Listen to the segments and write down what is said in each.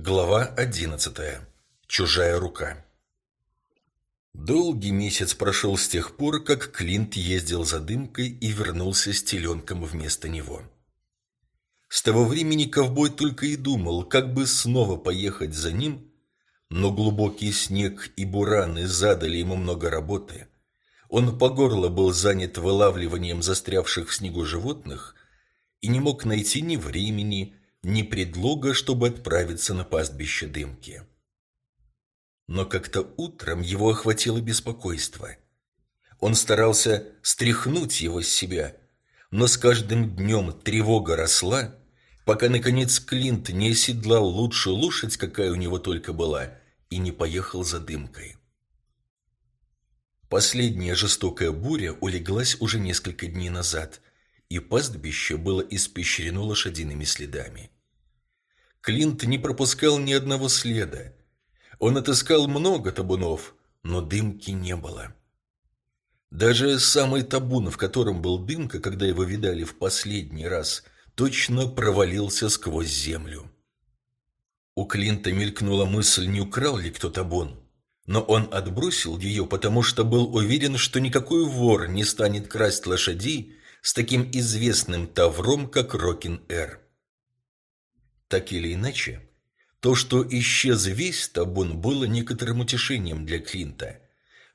Глава одиннадцатая. Чужая рука. Долгий месяц прошел с тех пор, как Клинт ездил за дымкой и вернулся с теленком вместо него. С того времени ковбой только и думал, как бы снова поехать за ним, но глубокий снег и бураны задали ему много работы. Он по горло был занят вылавливанием застрявших в снегу животных и не мог найти ни времени, ни предлога, чтобы отправиться на пастбище дымки. Но как-то утром его охватило беспокойство. Он старался стряхнуть его с себя, но с каждым днем тревога росла, пока, наконец, Клинт не оседлал лучшую лошадь, какая у него только была, и не поехал за дымкой. Последняя жестокая буря улеглась уже несколько дней назад, и пастбище было испещрено лошадиными следами. Клинт не пропускал ни одного следа. Он отыскал много табунов, но дымки не было. Даже самый табун, в котором был дымка, когда его видали в последний раз, точно провалился сквозь землю. У Клинта мелькнула мысль, не украл ли кто табун. Но он отбросил ее, потому что был уверен, что никакой вор не станет красть лошадей с таким известным тавром, как Rocking R. Так или иначе, то, что исчез весь табун, было некоторым утешением для Клинта,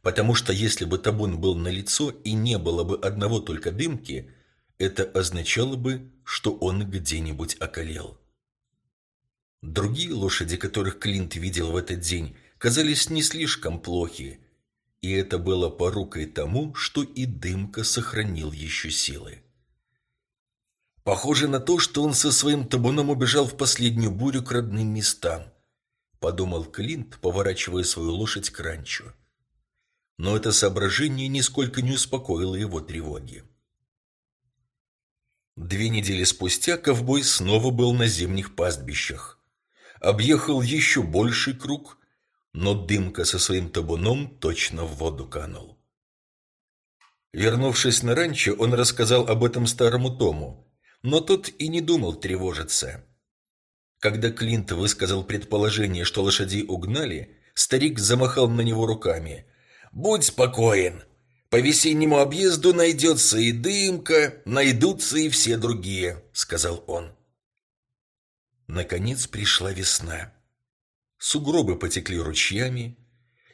потому что если бы табун был налицо и не было бы одного только Дымки, это означало бы, что он где-нибудь околел. Другие лошади, которых Клинт видел в этот день, казались не слишком плохи, и это было порукой тому, что и дымка сохранил еще силы. Похоже на то, что он со своим табуном убежал в последнюю бурю к родным местам, подумал Клинт, поворачивая свою лошадь к ранчо. Но это соображение нисколько не успокоило его тревоги. Две недели спустя ковбой снова был на зимних пастбищах. Объехал еще больший круг, но дымка со своим табуном точно в воду канул. Вернувшись на ранчо, он рассказал об этом старому Тому, но тот и не думал тревожиться. Когда Клинт высказал предположение, что лошадей угнали, старик замахал на него руками. «Будь спокоен. По весеннему объезду найдется и дымка, найдутся и все другие», — сказал он. Наконец пришла весна. Сугробы потекли ручьями,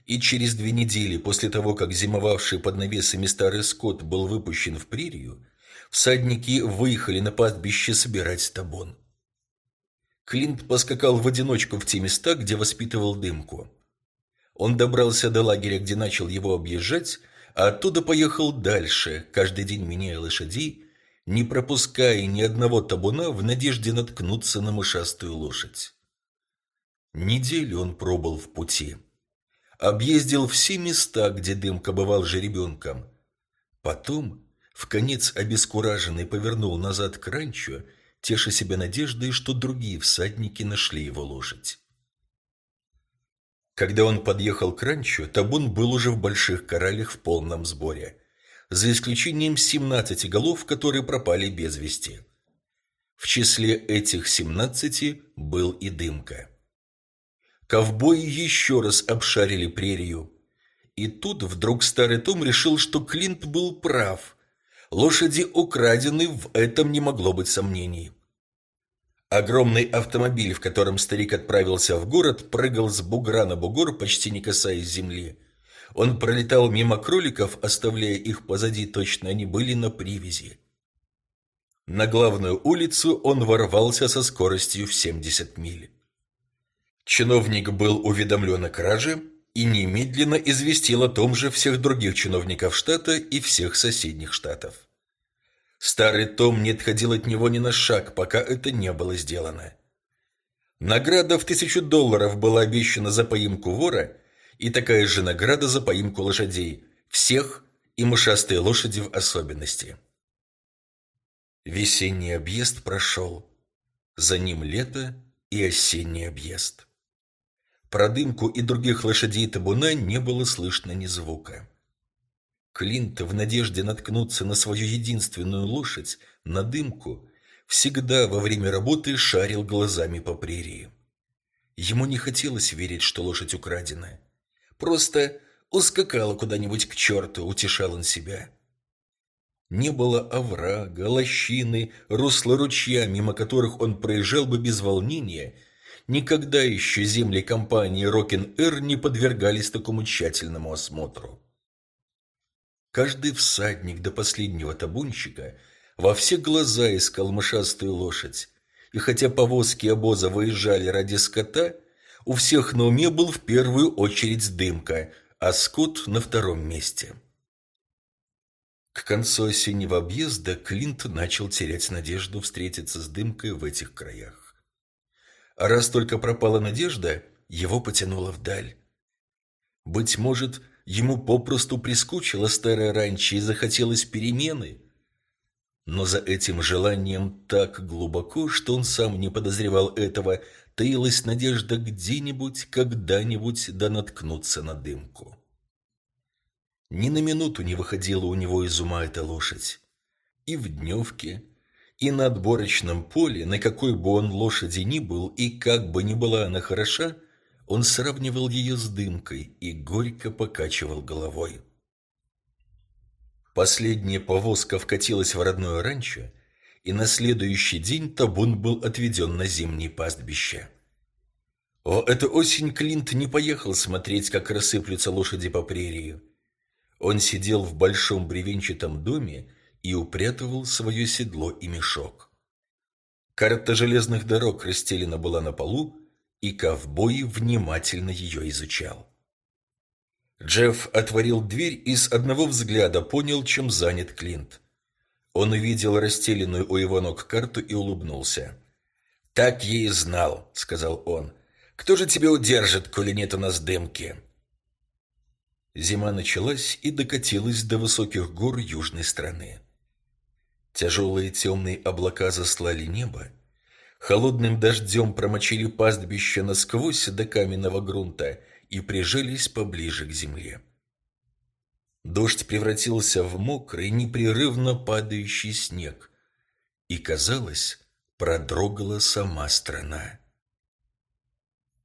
и через две недели после того, как зимовавший под навесами старый скот был выпущен в прерию, всадники выехали на пастбище собирать табун. Клинт поскакал в одиночку в те места, где воспитывал дымку. Он добрался до лагеря, где начал его объезжать, а оттуда поехал дальше, каждый день меняя лошадей, не пропуская ни одного табуна в надежде наткнуться на мышастую лошадь. Неделю он пробыл в пути. Объездил все места, где Дымка бывал же ребенком. Потом в конец обескураженный повернул назад к ранчо, теша себя надеждой, что другие всадники нашли его лошадь. Когда он подъехал к ранчо, табун был уже в больших коралях в полном сборе, за исключением 17 голов, которые пропали без вести. В числе этих 17 был и Дымка. Ковбои еще раз обшарили прерию. И тут вдруг старый Том решил, что Клинт был прав – Лошади украдены, в этом не могло быть сомнений. Огромный автомобиль, в котором старик отправился в город, прыгал с бугра на бугор, почти не касаясь земли. Он пролетал мимо кроликов, оставляя их позади, точно они были на привязи. На главную улицу он ворвался со скоростью в 70 миль. Чиновник был уведомлен о краже и немедленно известил о том же всех других чиновников штата и всех соседних штатов. Старый Том не отходил от него ни на шаг, пока это не было сделано. Награда в тысячу долларов была обещана за поимку вора, и такая же награда за поимку лошадей, всех и мышастые лошади в особенности. Весенний объезд прошел. За ним лето и осенний объезд. Про дымку и других лошадей табуна не было слышно ни звука. Клинт, в надежде наткнуться на свою единственную лошадь, на дымку, всегда во время работы шарил глазами по прерии. Ему не хотелось верить, что лошадь украдена. Просто ускакала куда-нибудь к черту, утешал он себя. Не было оврага, лощины, русла ручья, мимо которых он проезжал бы без волнения. Никогда еще земли компании Rocking R не подвергались такому тщательному осмотру. Каждый всадник до последнего табунщика во все глаза искал мышастую лошадь, и хотя повозки обоза выезжали ради скота, у всех на уме был в первую очередь дымка, а скот на втором месте. К концу осеннего объезда Клинт начал терять надежду встретиться с дымкой в этих краях. Раз только пропала надежда, его потянуло вдаль. Быть может, ему попросту прискучило старое ранчо и захотелось перемены – но за этим желанием так глубоко, что он сам не подозревал этого, таилась надежда где-нибудь, когда-нибудь да наткнуться на дымку. Ни на минуту не выходила у него из ума эта лошадь. И в дневке, и на отборочном поле, на какой бы он лошади ни был, и как бы ни была она хороша, он сравнивал ее с дымкой и горько покачивал головой. Последняя повозка вкатилась в родное ранчо, и на следующий день табун был отведен на зимнее пастбище. В эту осень Клинт не поехал смотреть, как рассыплются лошади по прерии. Он сидел в большом бревенчатом доме и упрятывал свое седло и мешок. Карта железных дорог расстелена была на полу, и ковбой внимательно ее изучал. Джефф отворил дверь и с одного взгляда понял, чем занят Клинт. Он увидел расстеленную у его ног карту и улыбнулся. «Так я и знал», — сказал он. «Кто же тебя удержит, коли нет у нас дымки?» Зима началась и докатилась до высоких гор южной страны. Тяжелые темные облака заслали небо, холодным дождем промочили пастбище насквозь до каменного грунта и прижались поближе к земле. Дождь превратился в мокрый, непрерывно падающий снег, и, казалось, продрогала сама страна.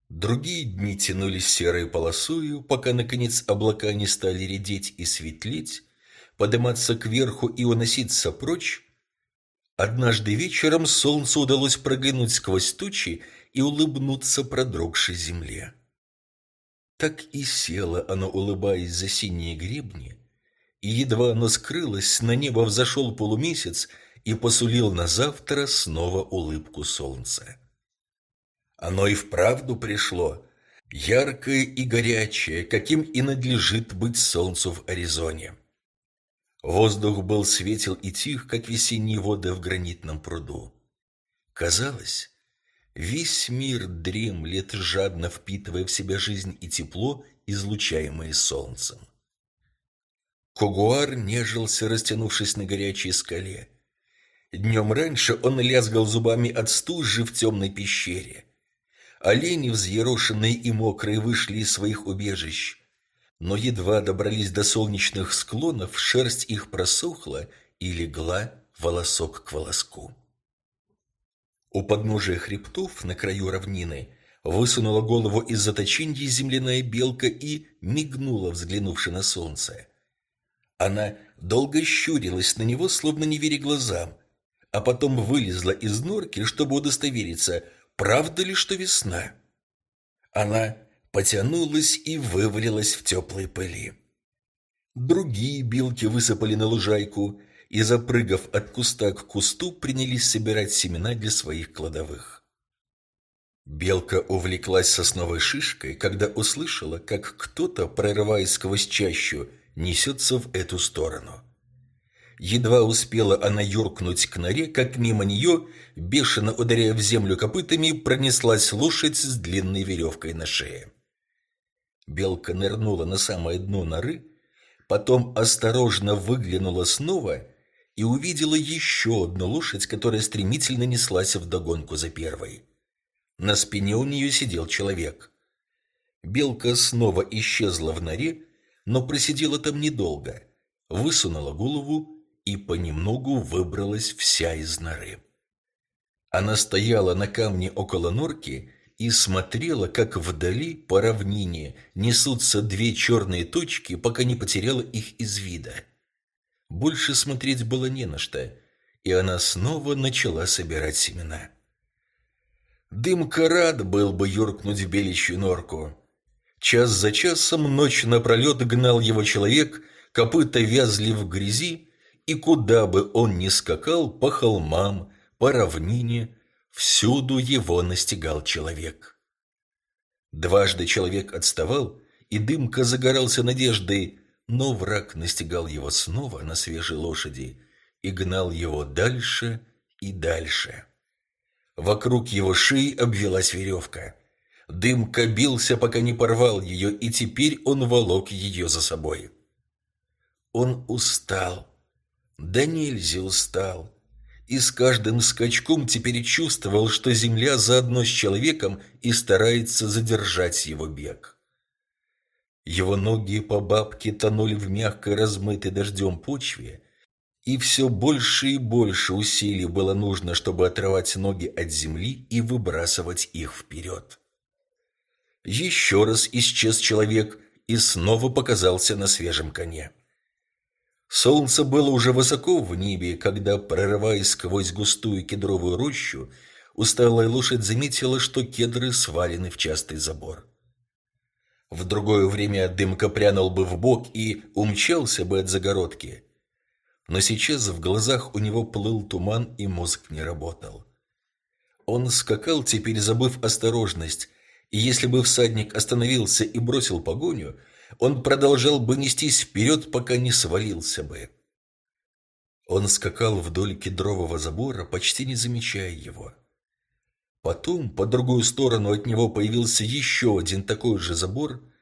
Другие дни тянулись серой полосою, пока, наконец, облака не стали редеть и светлеть, подниматься кверху и уноситься прочь. Однажды вечером солнцу удалось проглянуть сквозь тучи и улыбнуться продрогшей земле. Так и село оно, улыбаясь за синие гребни, и едва оно скрылось, на небо взошел полумесяц и посулил на завтра снова улыбку солнца. Оно и вправду пришло, яркое и горячее, каким и надлежит быть солнцу в Аризоне. Воздух был светел и тих, как весенние воды в гранитном пруду. Казалось, Весь мир дремлет, жадно впитывая в себя жизнь и тепло, излучаемое солнцем. Когуар нежился, растянувшись на горячей скале. Днем раньше он лязгал зубами от стужи в темной пещере. Олени, взъерошенные и мокрые, вышли из своих убежищ. Но едва добрались до солнечных склонов, шерсть их просохла и легла волосок к волоску. У подножия хребтов на краю равнины высунула голову из заточенья земляная белка и мигнула, взглянувши на солнце. Она долго щурилась на него, словно не веря глазам, а потом вылезла из норки, чтобы удостовериться, правда ли, что весна. Она потянулась и вывалилась в теплой пыли. Другие белки высыпали на лужайку – и, запрыгав от куста к кусту, принялись собирать семена для своих кладовых. Белка увлеклась сосновой шишкой, когда услышала, как кто-то, прорываясь сквозь чащу, несется в эту сторону. Едва успела она юркнуть к норе, как мимо нее, бешено ударяя в землю копытами, пронеслась лошадь с длинной веревкой на шее. Белка нырнула на самое дно норы, потом осторожно выглянула снова и увидела еще одну лошадь, которая стремительно неслась вдогонку за первой. На спине у нее сидел человек. Белка снова исчезла в норе, но просидела там недолго, высунула голову и понемногу выбралась вся из норы. Она стояла на камне около норки и смотрела, как вдали по равнине несутся две черные точки, пока не потеряла их из вида. Больше смотреть было не на что, и она снова начала собирать семена. Дымка рад был бы юркнуть в беличью норку. Час за часом ночь напролет гнал его человек, копыта вязли в грязи, и куда бы он ни скакал, по холмам, по равнине, всюду его настигал человек. Дважды человек отставал, и дымка загорался надеждой, но враг настигал его снова на свежей лошади и гнал его дальше и дальше. Вокруг его шеи обвелась веревка. Дымка бился, пока не порвал ее, и теперь он волок ее за собой. Он устал. Да нельзя устал. И с каждым скачком теперь чувствовал, что земля заодно с человеком и старается задержать его бег. Его ноги по бабке тонули в мягкой, размытой дождем почве, и все больше и больше усилий было нужно, чтобы отрывать ноги от земли и выбрасывать их вперед. Еще раз исчез человек и снова показался на свежем коне. Солнце было уже высоко в небе, когда, прорываясь сквозь густую кедровую рощу, усталая лошадь заметила, что кедры свалены в частый забор. В другое время дымка прянул бы в бок и умчался бы от загородки – но сейчас в глазах у него плыл туман, и мозг не работал. Он скакал, теперь забыв осторожность, и если бы всадник остановился и бросил погоню, он продолжал бы нестись вперед, пока не свалился бы. Он скакал вдоль кедрового забора, почти не замечая его. Потом, по другую сторону от него появился еще один такой же забор –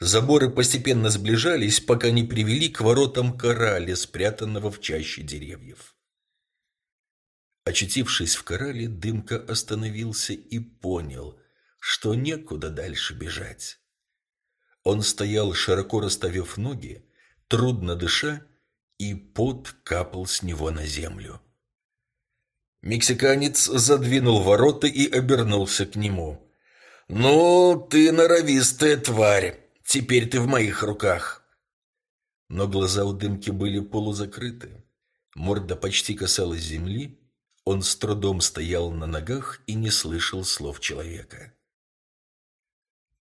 Заборы постепенно сближались, пока не привели к воротам корале, спрятанного в чаще деревьев. Очутившись в корале, Дымка остановился и понял, что некуда дальше бежать. Он стоял, широко расставив ноги, трудно дыша, и пот капал с него на землю. Мексиканец задвинул ворота и обернулся к нему. «Ну, ты норовистая тварь!» Теперь ты в моих руках. Но глаза у дымки были полузакрыты. Морда почти касалась земли. Он с трудом стоял на ногах и не слышал слов человека.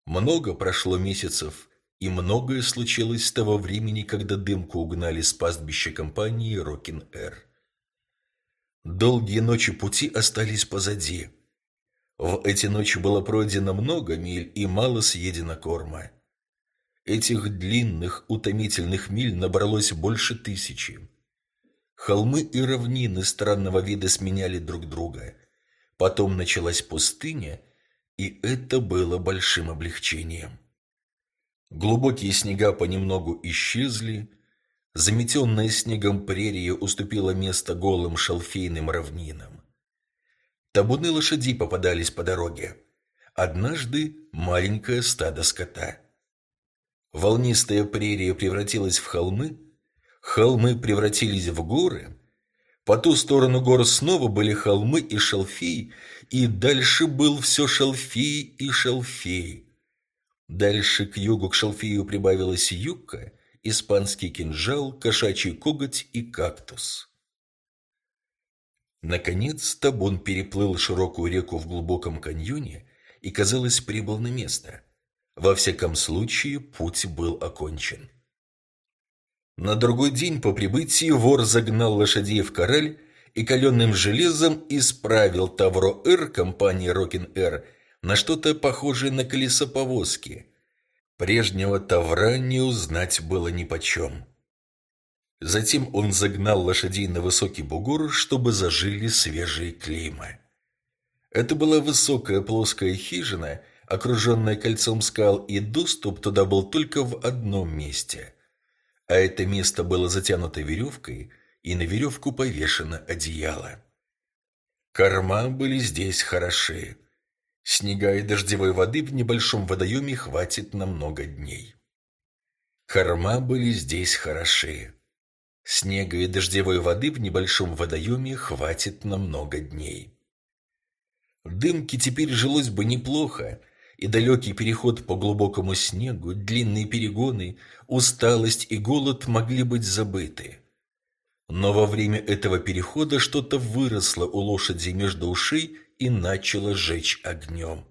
Много прошло месяцев, и многое случилось с того времени, когда Дымку угнали с пастбища компании «Rocking R». Долгие ночи пути остались позади. В эти ночи было пройдено много миль и мало съедено корма. Этих длинных, утомительных миль набралось больше тысячи. Холмы и равнины странного вида сменяли друг друга. Потом началась пустыня, и это было большим облегчением. Глубокие снега понемногу исчезли, заметенная снегом прерия уступила место голым шалфейным равнинам. Табуны лошадей попадались по дороге. Однажды маленькое стадо скота – Волнистая прерия превратилась в холмы, холмы превратились в горы, по ту сторону гор снова были холмы и шалфей, и дальше был все шалфей и шалфей. Дальше к югу к шалфею прибавилась юбка, испанский кинжал, кошачий коготь и кактус. Наконец табун переплыл широкую реку в глубоком каньоне и, казалось, прибыл на место – во всяком случае, путь был окончен. На другой день по прибытии вор загнал лошадей в кораль и каленым железом исправил тавро R компании Rocking R на что-то похожее на колесо повозки. Прежнего тавра не узнать было нипочем. Затем он загнал лошадей на высокий бугор, чтобы зажили свежие клейма. Это была высокая плоская хижина – окруженная кольцом скал, и доступ туда был только в одном месте. А это место было затянуто веревкой, и на веревку повешено одеяло. Корма были здесь хороши. Снега и дождевой воды в небольшом водоеме хватит на много дней. Корма были здесь хороши. Снега и дождевой воды в небольшом водоеме хватит на много дней. Дымке теперь жилось бы неплохо, и далекий переход по глубокому снегу, длинные перегоны, усталость и голод могли быть забыты. Но во время этого перехода что-то выросло у лошади между ушей и начало жечь огнем.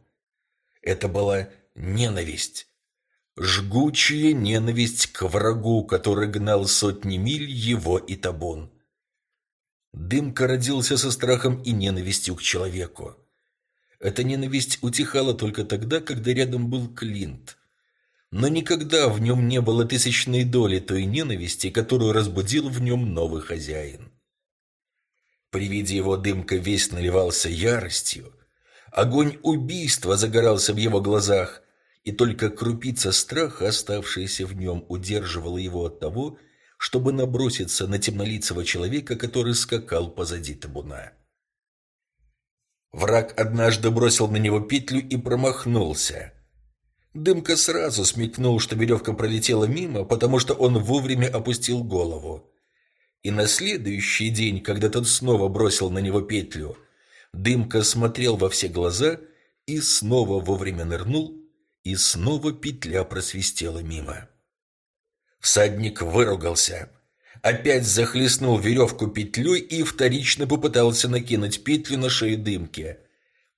Это была ненависть. Жгучая ненависть к врагу, который гнал сотни миль его и табун. Дымка родился со страхом и ненавистью к человеку. Эта ненависть утихала только тогда, когда рядом был Клинт. Но никогда в нем не было тысячной доли той ненависти, которую разбудил в нем новый хозяин. При виде его дымка весь наливался яростью. Огонь убийства загорался в его глазах, и только крупица страха, оставшаяся в нем, удерживала его от того, чтобы наброситься на темнолицего человека, который скакал позади табуна. Враг однажды бросил на него петлю и промахнулся. Дымка сразу смекнул, что веревка пролетела мимо, потому что он вовремя опустил голову. И на следующий день, когда тот снова бросил на него петлю, Дымка смотрел во все глаза и снова вовремя нырнул, и снова петля просвистела мимо. Всадник выругался – опять захлестнул веревку петлей и вторично попытался накинуть петлю на шею дымки.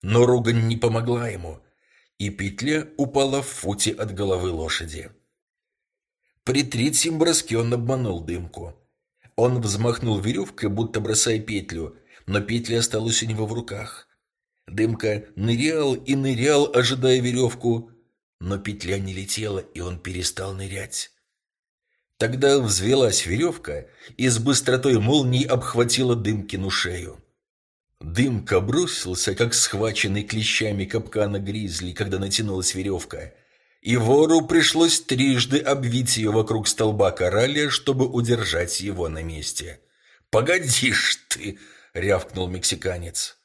Но ругань не помогла ему, и петля упала в футе от головы лошади. При третьем броске он обманул дымку. Он взмахнул веревкой, будто бросая петлю, но петля осталась у него в руках. Дымка нырял и нырял, ожидая веревку, но петля не летела, и он перестал нырять. Тогда взвелась веревка и с быстротой молнии обхватила Дымкину шею. Дымка бросился, как схваченный клещами капкана гризли, когда натянулась веревка, и вору пришлось трижды обвить ее вокруг столба кораля, чтобы удержать его на месте. «Погодишь ты!» — рявкнул мексиканец.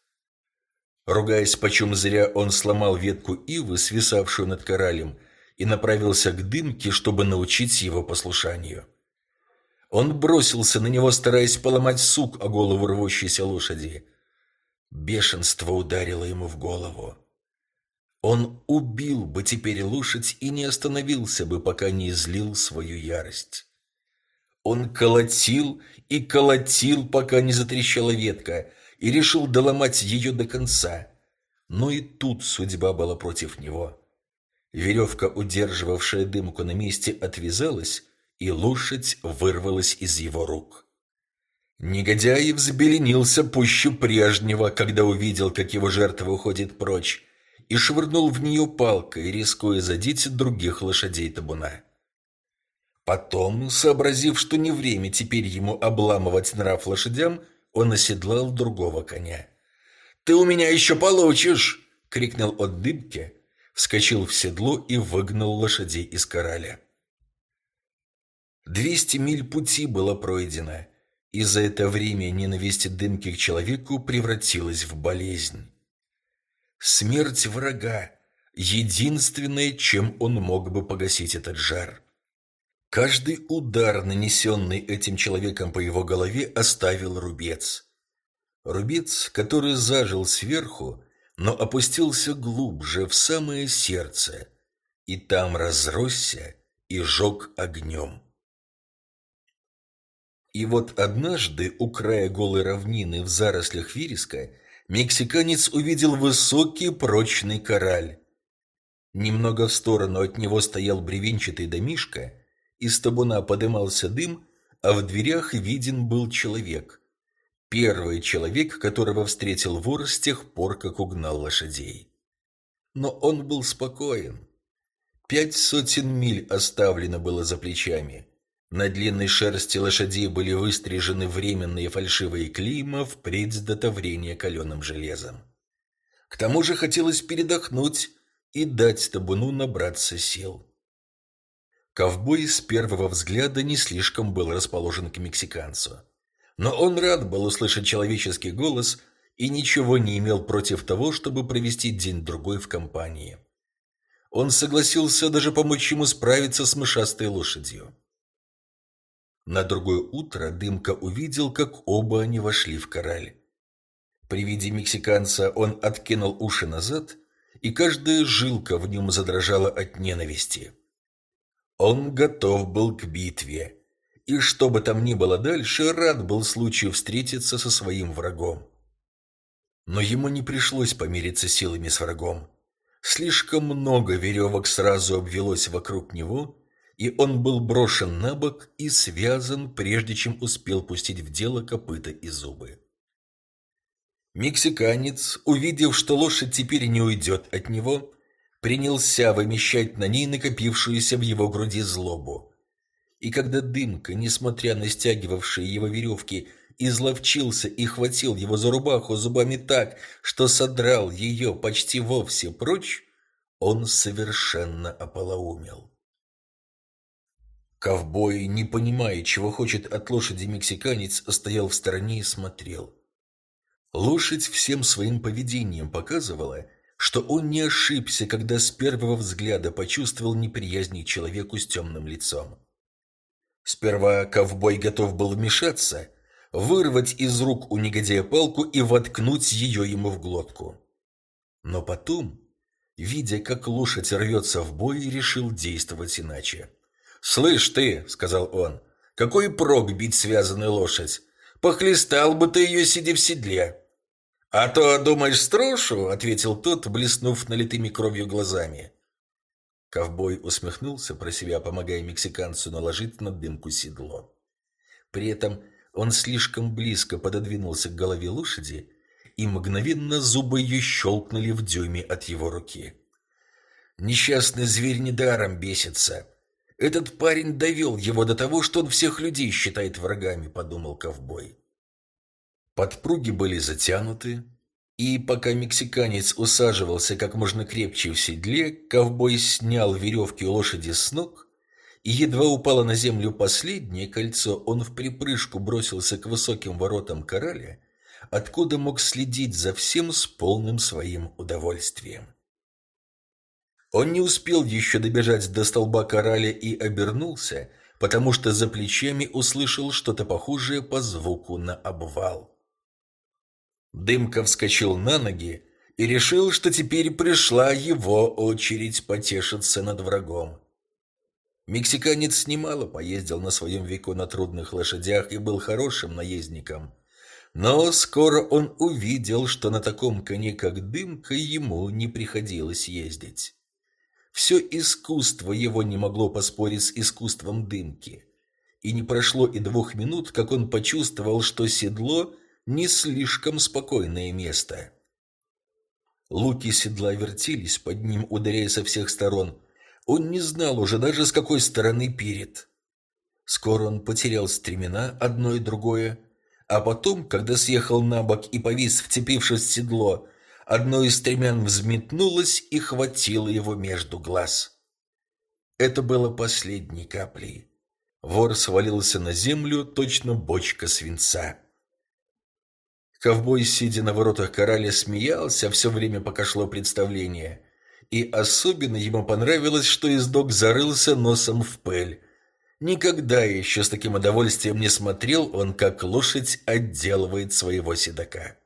Ругаясь почем зря, он сломал ветку ивы, свисавшую над коралем, и направился к дымке, чтобы научить его послушанию. Он бросился на него, стараясь поломать сук о голову рвущейся лошади. Бешенство ударило ему в голову. Он убил бы теперь лошадь и не остановился бы, пока не излил свою ярость. Он колотил и колотил, пока не затрещала ветка, и решил доломать ее до конца. Но и тут судьба была против него. Веревка, удерживавшая дымку на месте, отвязалась, и лошадь вырвалась из его рук. Негодяй взбеленился пуще прежнего, когда увидел, как его жертва уходит прочь, и швырнул в нее палкой, рискуя задеть других лошадей табуна. Потом, сообразив, что не время теперь ему обламывать нрав лошадям, он оседлал другого коня. «Ты у меня еще получишь!» — крикнул от дыбки, вскочил в седло и выгнал лошадей из кораля. Двести миль пути было пройдено, и за это время ненависть дымки к человеку превратилась в болезнь. Смерть врага — единственное, чем он мог бы погасить этот жар. Каждый удар, нанесенный этим человеком по его голове, оставил рубец. Рубец, который зажил сверху, но опустился глубже, в самое сердце, и там разросся и жег огнем. И вот однажды у края голой равнины в зарослях вереска мексиканец увидел высокий прочный кораль. Немного в сторону от него стоял бревенчатый домишко, из табуна подымался дым, а в дверях виден был человек. Первый человек, которого встретил вор с тех пор, как угнал лошадей. Но он был спокоен. Пять сотен миль оставлено было за плечами. На длинной шерсти лошадей были выстрижены временные фальшивые клейма впредь до таврения каленым железом. К тому же хотелось передохнуть и дать табуну набраться сил. Ковбой с первого взгляда не слишком был расположен к мексиканцу. Но он рад был услышать человеческий голос и ничего не имел против того, чтобы провести день-другой в компании. Он согласился даже помочь ему справиться с мышастой лошадью. На другое утро Дымка увидел, как оба они вошли в кораль. При виде мексиканца он откинул уши назад, и каждая жилка в нем задрожала от ненависти. Он готов был к битве, и что бы там ни было дальше, рад был случаю встретиться со своим врагом. Но ему не пришлось помириться силами с врагом. Слишком много веревок сразу обвелось вокруг него, и он был брошен на бок и связан, прежде чем успел пустить в дело копыта и зубы. Мексиканец, увидев, что лошадь теперь не уйдет от него, принялся вымещать на ней накопившуюся в его груди злобу. И когда дымка, несмотря на стягивавшие его веревки, изловчился и хватил его за рубаху зубами так, что содрал ее почти вовсе прочь, он совершенно ополоумел. Ковбой, не понимая, чего хочет от лошади мексиканец, стоял в стороне и смотрел. Лошадь всем своим поведением показывала, что он не ошибся, когда с первого взгляда почувствовал неприязнь к человеку с темным лицом. Сперва ковбой готов был вмешаться, вырвать из рук у негодяя палку и воткнуть ее ему в глотку. Но потом, видя, как лошадь рвется в бой, решил действовать иначе. «Слышь ты», — сказал он, — «какой прок бить связанную лошадь? Похлестал бы ты ее, сидя в седле». «А то, думаешь, струшу?» — ответил тот, блеснув налитыми кровью глазами. Ковбой усмехнулся про себя, помогая мексиканцу наложить на дымку седло. При этом он слишком близко пододвинулся к голове лошади, и мгновенно зубы ее щелкнули в дюйме от его руки. Несчастный зверь недаром бесится. Этот парень довел его до того, что он всех людей считает врагами, подумал ковбой. Подпруги были затянуты, и пока мексиканец усаживался как можно крепче в седле, ковбой снял веревки лошади с ног и едва упало на землю последнее кольцо, он в припрыжку бросился к высоким воротам кораля, откуда мог следить за всем с полным своим удовольствием. Он не успел еще добежать до столба кораля и обернулся, потому что за плечами услышал что-то похожее по звуку на обвал. Дымка вскочил на ноги и решил, что теперь пришла его очередь потешиться над врагом. Мексиканец немало поездил на своем веку на трудных лошадях и был хорошим наездником. Но скоро он увидел, что на таком коне, как Дымка, ему не приходилось ездить. Все искусство его не могло поспорить с искусством Дымки. И не прошло и двух минут, как он почувствовал, что седло – не слишком спокойное место. Луки седла вертелись под ним, ударяя со всех сторон – он не знал уже даже с какой стороны перед. Скоро он потерял стремена, одно и другое, а потом, когда съехал на бок и повис, вцепившись в седло, одно из стремян взметнулось и хватило его между глаз. Это было последней каплей. Вор свалился на землю, точно бочка свинца. Ковбой, сидя на воротах кораля, смеялся все время, пока шло представление и особенно ему понравилось, что издок зарылся носом в пыль. Никогда еще с таким удовольствием не смотрел он, как лошадь отделывает своего седока.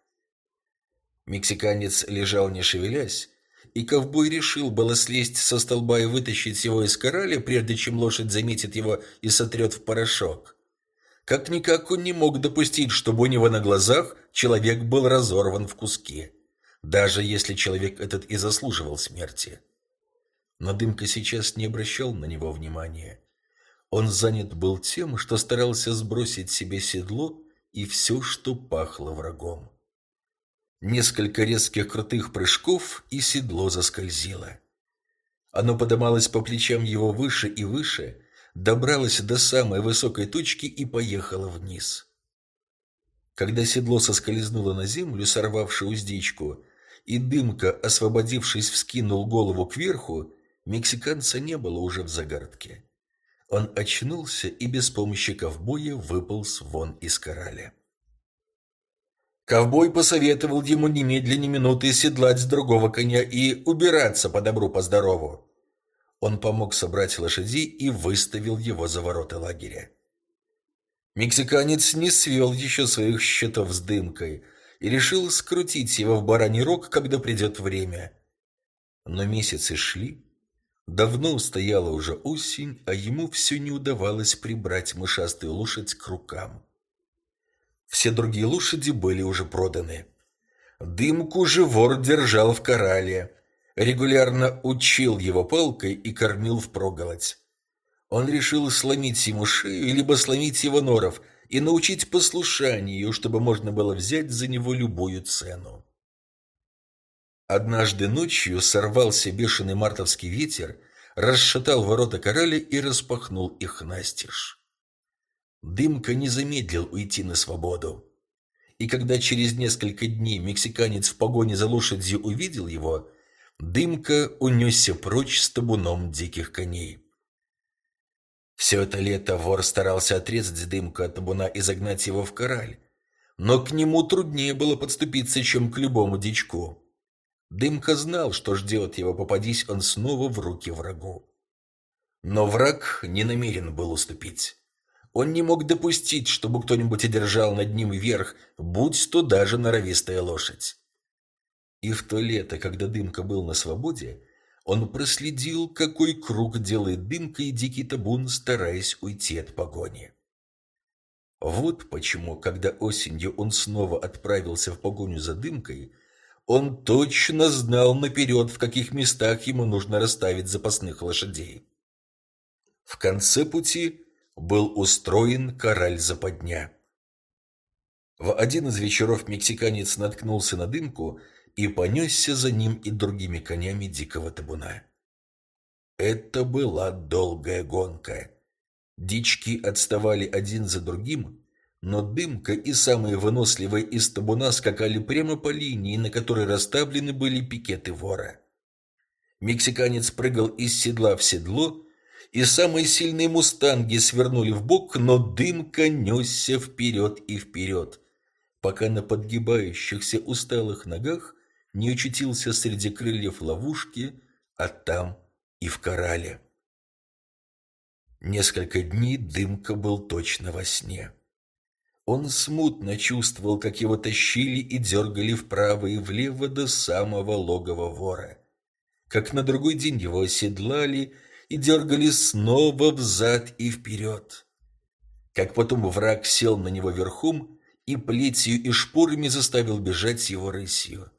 Мексиканец лежал не шевелясь, и ковбой решил было слезть со столба и вытащить его из кораля, прежде чем лошадь заметит его и сотрет в порошок. Как-никак он не мог допустить, чтобы у него на глазах человек был разорван в куски даже если человек этот и заслуживал смерти. Но Дымка сейчас не обращал на него внимания. Он занят был тем, что старался сбросить себе седло и все, что пахло врагом. Несколько резких крутых прыжков, и седло заскользило. Оно подымалось по плечам его выше и выше, добралось до самой высокой точки и поехало вниз. Когда седло соскользнуло на землю, сорвавши уздечку, и Дымка, освободившись, вскинул голову кверху, мексиканца не было уже в загородке. Он очнулся и без помощи ковбоя выполз вон из кораля. Ковбой посоветовал ему немедленно минуты седлать с другого коня и убираться по добру, по здорову. Он помог собрать лошадей и выставил его за ворота лагеря. Мексиканец не свел еще своих счетов с дымкой, и решил скрутить его в бараний рог, когда придет время. Но месяцы шли, давно стояла уже осень, а ему все не удавалось прибрать мышастую лошадь к рукам. Все другие лошади были уже проданы. Дымку же вор держал в корале, регулярно учил его палкой и кормил впроголодь. Он решил сломить ему шею, либо сломить его норов и научить послушанию, чтобы можно было взять за него любую цену. Однажды ночью сорвался бешеный мартовский ветер, расшатал ворота кораля и распахнул их настежь. Дымка не замедлил уйти на свободу. И когда через несколько дней мексиканец в погоне за лошадью увидел его, Дымка унесся прочь с табуном диких коней. Все это лето вор старался отрезать Дымка от табуна и загнать его в кораль, но к нему труднее было подступиться, чем к любому дичку. Дымка знал, что ждет его, попадись он снова в руки врагу. Но враг не намерен был уступить. Он не мог допустить, чтобы кто-нибудь одержал над ним верх, будь то даже норовистая лошадь. И в то лето, когда Дымка был на свободе, он проследил, какой круг делает Дымка и Дикий Табун, стараясь уйти от погони. Вот почему, когда осенью он снова отправился в погоню за Дымкой, он точно знал наперед, в каких местах ему нужно расставить запасных лошадей. В конце пути был устроен кораль западня. В один из вечеров мексиканец наткнулся на дымку и понесся за ним и другими конями дикого табуна. Это была долгая гонка. Дички отставали один за другим, но дымка и самые выносливые из табуна скакали прямо по линии, на которой расставлены были пикеты вора. Мексиканец прыгал из седла в седло, и самые сильные мустанги свернули в бок, но дымка несся вперед и вперед, пока на подгибающихся усталых ногах не очутился среди крыльев ловушки, а там и в корале. Несколько дней дымка был точно во сне. Он смутно чувствовал, как его тащили и дергали вправо и влево до самого логова вора. Как на другой день его оседлали и дергали снова взад и вперед. Как потом враг сел на него верхом и плетью и шпорами заставил бежать его рысью.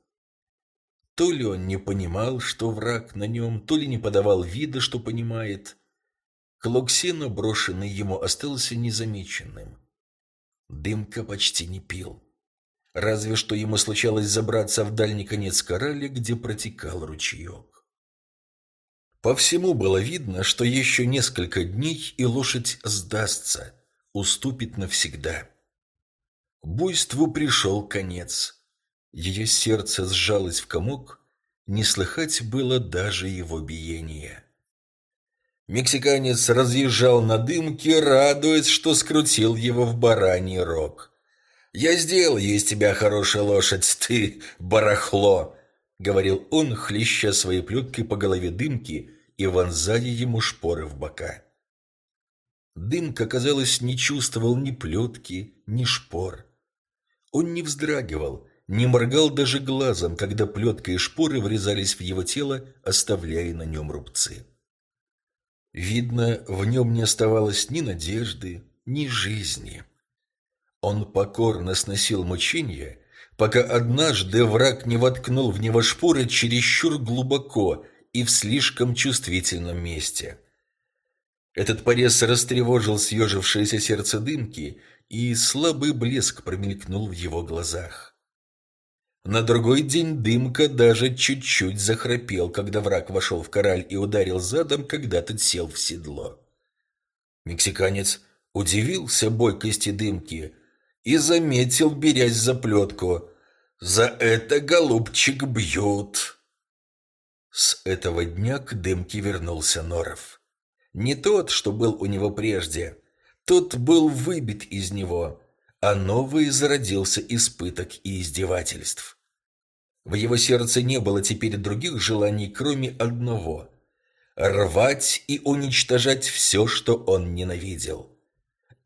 То ли он не понимал, что враг на нем, то ли не подавал вида, что понимает. Клок сена, брошенный ему, остался незамеченным. Дымка почти не пил. Разве что ему случалось забраться в дальний конец кораля, где протекал ручеек. По всему было видно, что еще несколько дней, и лошадь сдастся, уступит навсегда. Буйству пришел конец. Ее сердце сжалось в комок, не слыхать было даже его биения. Мексиканец разъезжал на дымке, радуясь, что скрутил его в бараний рог. «Я сделал из тебя хорошая лошадь, ты барахло!» — говорил он, хлеща своей плеткой по голове дымки и вонзая ему шпоры в бока. Дымка, казалось, не чувствовал ни плетки, ни шпор. Он не вздрагивал, не моргал даже глазом, когда плетка и шпоры врезались в его тело, оставляя на нем рубцы. Видно, в нем не оставалось ни надежды, ни жизни. Он покорно сносил мучения, пока однажды враг не воткнул в него шпоры чересчур глубоко и в слишком чувствительном месте. Этот порез растревожил съежившееся сердце дымки, и слабый блеск промелькнул в его глазах. На другой день дымка даже чуть-чуть захрапел, когда враг вошел в кораль и ударил задом, когда тот сел в седло. Мексиканец удивился бойкости дымки и заметил, берясь за плетку. «За это, голубчик, бьют!» С этого дня к дымке вернулся Норов. Не тот, что был у него прежде. Тот был выбит из него, а новый зародился испыток и издевательств. В его сердце не было теперь других желаний, кроме одного — рвать и уничтожать все, что он ненавидел.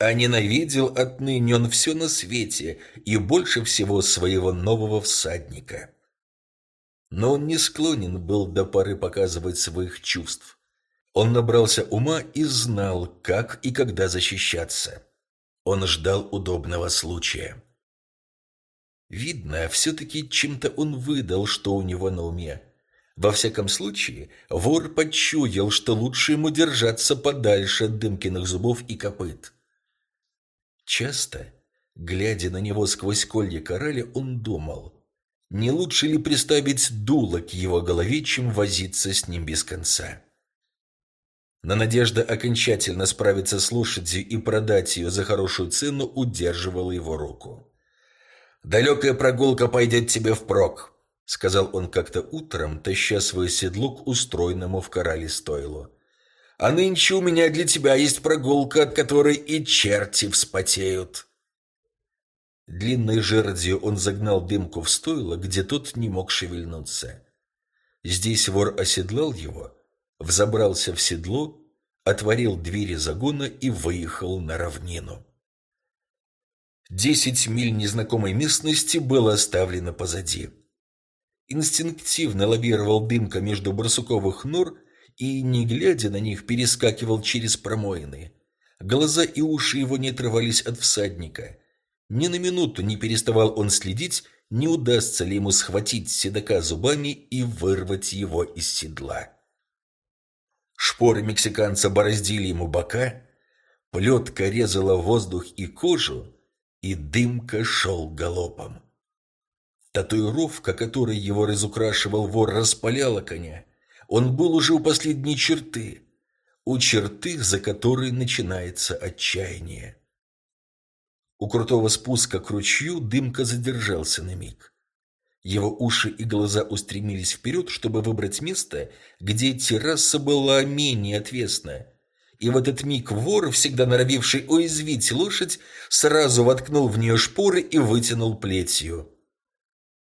а ненавидел отныне он все на свете и больше всего своего нового всадника. Но он не склонен был до поры показывать своих чувств. Он набрался ума и знал, как и когда защищаться. Он ждал удобного случая. Видно, все-таки чем-то он выдал, что у него на уме. Во всяком случае, вор почуял, что лучше ему держаться подальше от дымкиных зубов и копыт. Часто, глядя на него сквозь колья кораля, он думал, не лучше ли приставить дуло к его голове, чем возиться с ним без конца. Но надежда окончательно справиться с лошадью и продать ее за хорошую цену удерживала его руку. «Далекая прогулка пойдет тебе впрок», — сказал он как-то утром, таща свое седло к устроенному в корале стойлу. «А нынче у меня для тебя есть прогулка, от которой и черти вспотеют». Длинной жердью он загнал дымку в стойло, где тот не мог шевельнуться. Здесь вор оседлал его, взобрался в седло, отворил двери загона и выехал на равнину. Десять миль незнакомой местности было оставлено позади. Инстинктивно лавировал дымка между барсуковых нор и, не глядя на них, перескакивал через промоины. Глаза и уши его не отрывались от всадника. Ни на минуту не переставал он следить, не удастся ли ему схватить седока зубами и вырвать его из седла. Шпоры мексиканца бороздили ему бока, плетка резала воздух и кожу, и дымка шел галопом. Татуировка, которой его разукрашивал вор, распаляла коня. Он был уже у последней черты, у черты, за которой начинается отчаяние. У крутого спуска к ручью дымка задержался на миг. Его уши и глаза устремились вперед, чтобы выбрать место, где терраса была менее отвесная, и в этот миг вор, всегда норовивший уязвить лошадь, сразу воткнул в нее шпоры и вытянул плетью.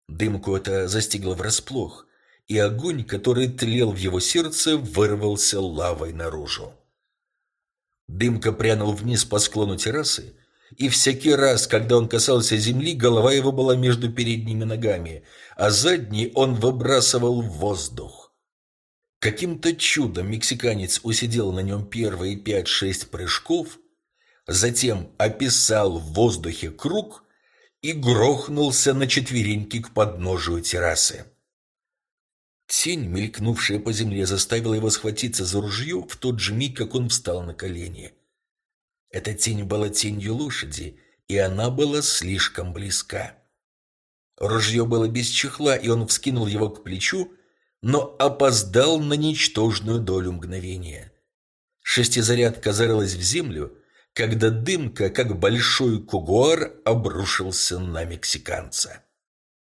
Дымку это застигло врасплох, и огонь, который тлел в его сердце, вырвался лавой наружу. Дымка прянул вниз по склону террасы, и всякий раз, когда он касался земли, голова его была между передними ногами, а задний он выбрасывал в воздух. Каким-то чудом мексиканец усидел на нем первые пять-шесть прыжков, затем описал в воздухе круг и грохнулся на четвереньки к подножию террасы. Тень, мелькнувшая по земле, заставила его схватиться за ружье в тот же миг, как он встал на колени. Эта тень была тенью лошади, и она была слишком близка. Ружье было без чехла, и он вскинул его к плечу, но опоздал на ничтожную долю мгновения. Шестизарядка зарылась в землю, когда дымка, как большой кугуар, обрушился на мексиканца.